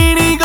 Beanie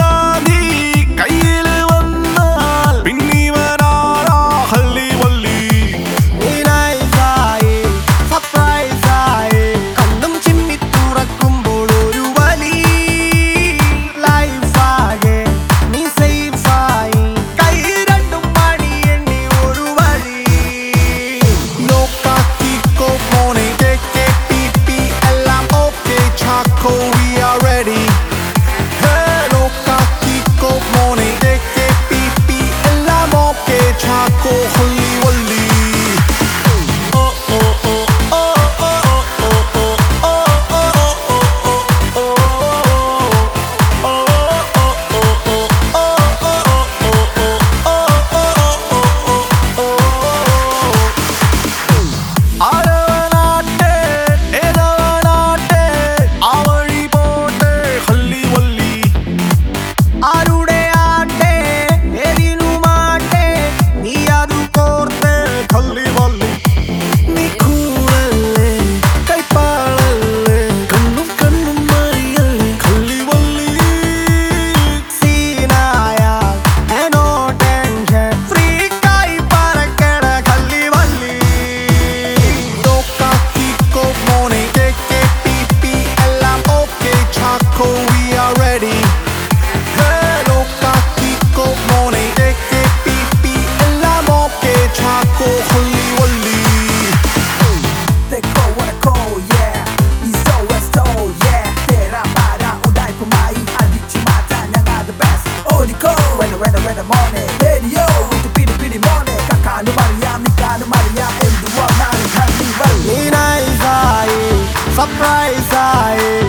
surprise I